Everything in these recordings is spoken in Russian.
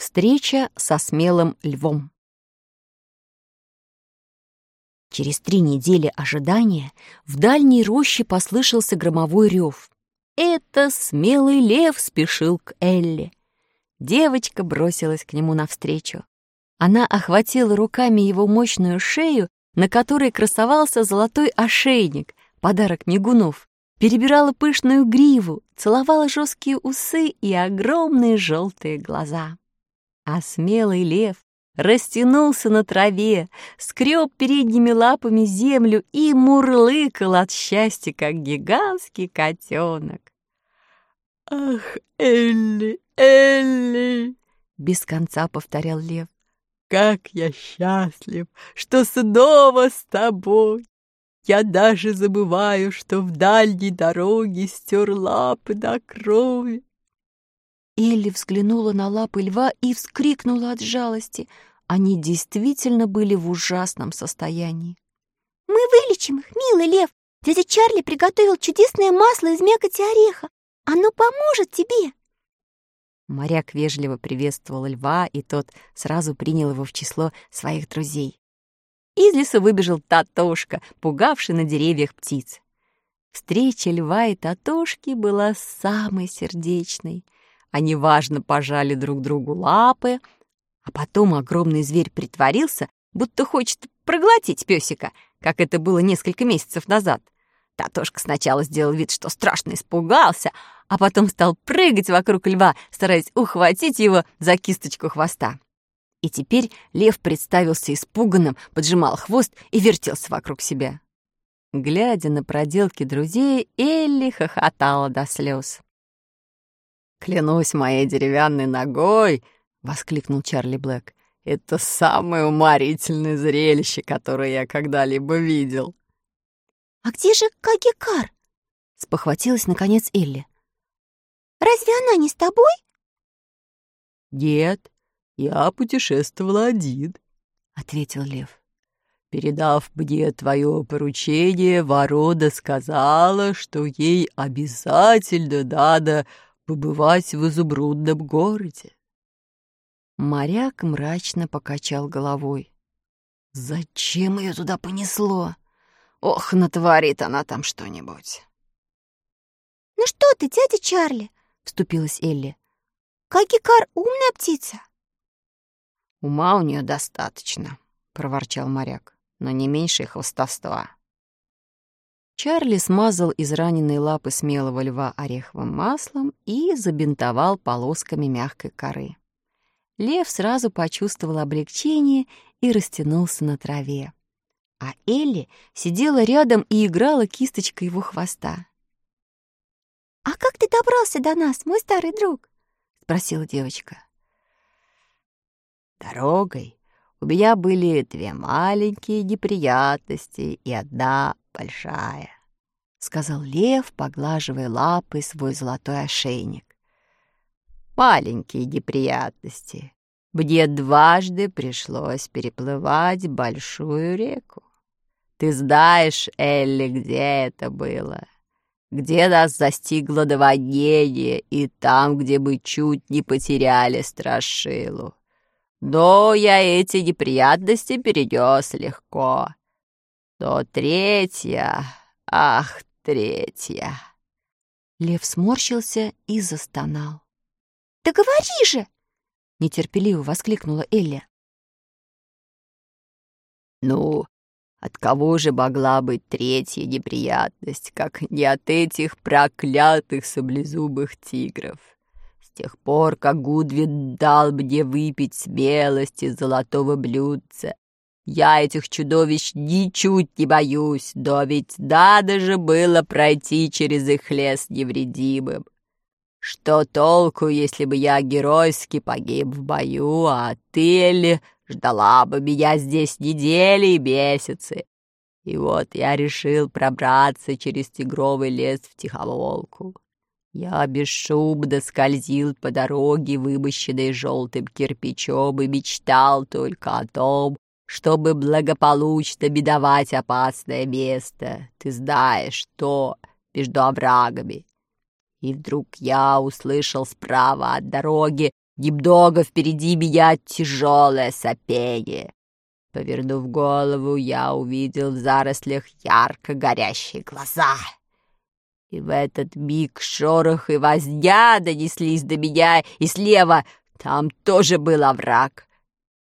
Встреча со смелым львом. Через три недели ожидания в дальней роще послышался громовой рев. Это смелый лев спешил к Элли. Девочка бросилась к нему навстречу. Она охватила руками его мощную шею, на которой красовался золотой ошейник, подарок мигунов, перебирала пышную гриву, целовала жесткие усы и огромные желтые глаза а смелый лев растянулся на траве, скреб передними лапами землю и мурлыкал от счастья, как гигантский котенок. «Ах, Элли, Элли!» — без конца повторял лев. «Как я счастлив, что снова с тобой! Я даже забываю, что в дальней дороге стер лапы до крови. Элли взглянула на лапы льва и вскрикнула от жалости. Они действительно были в ужасном состоянии. «Мы вылечим их, милый лев! Дядя Чарли приготовил чудесное масло из мякоти ореха. Оно поможет тебе!» Моряк вежливо приветствовал льва, и тот сразу принял его в число своих друзей. Из леса выбежал Татошка, пугавший на деревьях птиц. Встреча льва и Татошки была самой сердечной — они важно пожали друг другу лапы, а потом огромный зверь притворился, будто хочет проглотить песика, как это было несколько месяцев назад. Татошка сначала сделал вид, что страшно испугался, а потом стал прыгать вокруг льва, стараясь ухватить его за кисточку хвоста. И теперь лев представился испуганным, поджимал хвост и вертелся вокруг себя. Глядя на проделки друзей, Элли хохотала до слез. «Клянусь моей деревянной ногой!» — воскликнул Чарли Блэк. «Это самое уморительное зрелище, которое я когда-либо видел». «А где же Кагикар?» — спохватилась, наконец, Элли. «Разве она не с тобой?» «Нет, я путешествовала один», — ответил Лев. «Передав мне твое поручение, Ворода сказала, что ей обязательно надо побывать в изумрудном городе. Моряк мрачно покачал головой. Зачем ее туда понесло? Ох, натворит она там что-нибудь. «Ну что ты, дядя Чарли?» — вступилась Элли. «Кагикар — умная птица». «Ума у нее достаточно», — проворчал моряк, «но не меньше хвостовства». Чарли смазал израненные лапы смелого льва ореховым маслом и забинтовал полосками мягкой коры. Лев сразу почувствовал облегчение и растянулся на траве. А Элли сидела рядом и играла кисточкой его хвоста. «А как ты добрался до нас, мой старый друг?» — спросила девочка. «Дорогой у меня были две маленькие неприятности и одна большая», — сказал лев, поглаживая лапой свой золотой ошейник. «Маленькие неприятности. Мне дважды пришлось переплывать большую реку. Ты знаешь, Элли, где это было?» где нас застигло наводнение, и там, где мы чуть не потеряли страшилу. Но я эти неприятности перенес легко. Но третья, ах, третья. Лев сморщился и застонал. «Да говори же!» — нетерпеливо воскликнула Элли. «Ну, от кого же могла быть третья неприятность, как не от этих проклятых саблезубых тигров? С тех пор, как Гудвин дал мне выпить смелость из золотого блюдца, я этих чудовищ ничуть не боюсь, но ведь надо же было пройти через их лес невредимым. Что толку, если бы я геройски погиб в бою, а ты, Элли, ждала бы меня здесь недели и месяцы? И вот я решил пробраться через тигровый лес в Тиховолку. Я бесшумно скользил по дороге, вымощенной желтым кирпичом, и мечтал только о том, чтобы благополучно бедовать опасное место. Ты знаешь, что между оврагами. И вдруг я услышал справа от дороги Немного впереди меня тяжелое сопение. Повернув голову, я увидел в зарослях ярко горящие глаза. И в этот миг шорох и возня донеслись до меня, и слева там тоже был овраг.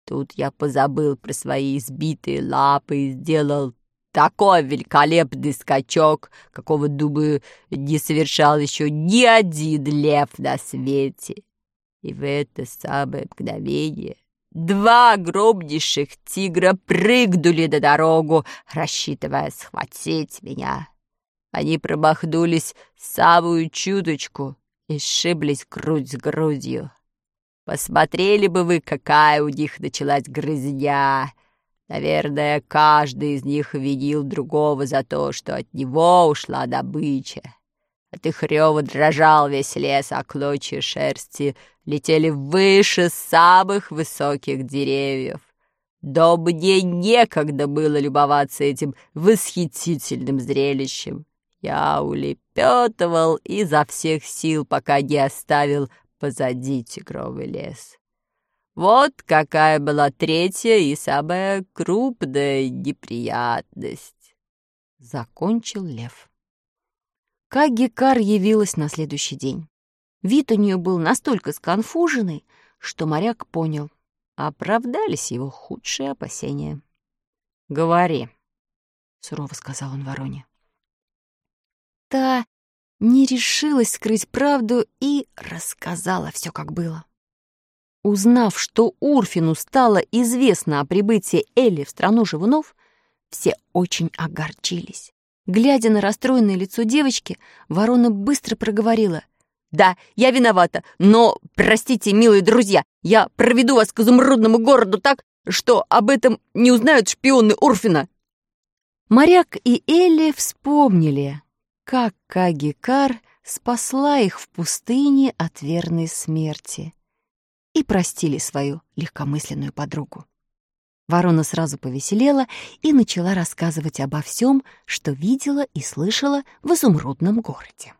Тут я позабыл про свои избитые лапы и сделал такой великолепный скачок, какого, думаю, не совершал еще ни один лев на свете. И в это самое мгновение два огромнейших тигра прыгнули на дорогу, рассчитывая схватить меня. Они промахнулись самую чуточку и сшиблись грудь с грудью. Посмотрели бы вы, какая у них началась грызня. Наверное, каждый из них винил другого за то, что от него ушла добыча. От их рева дрожал весь лес, а клочья шерсти летели выше самых высоких деревьев. Да мне некогда было любоваться этим восхитительным зрелищем. Я улепетывал изо всех сил, пока не оставил позади тигровый лес. Вот какая была третья и самая крупная неприятность. Закончил лев. Кагикар явилась на следующий день. Вид у нее был настолько сконфуженный, что моряк понял, оправдались его худшие опасения. «Говори», — сурово сказал он вороне. Та не решилась скрыть правду и рассказала все, как было. Узнав, что Урфину стало известно о прибытии Элли в страну живунов, все очень огорчились. Глядя на расстроенное лицо девочки, ворона быстро проговорила. «Да, я виновата, но, простите, милые друзья, я проведу вас к изумрудному городу так, что об этом не узнают шпионы Урфина». Моряк и Элли вспомнили, как Кагикар спасла их в пустыне от верной смерти и простили свою легкомысленную подругу. Ворона сразу повеселела и начала рассказывать обо всем, что видела и слышала в изумрудном городе.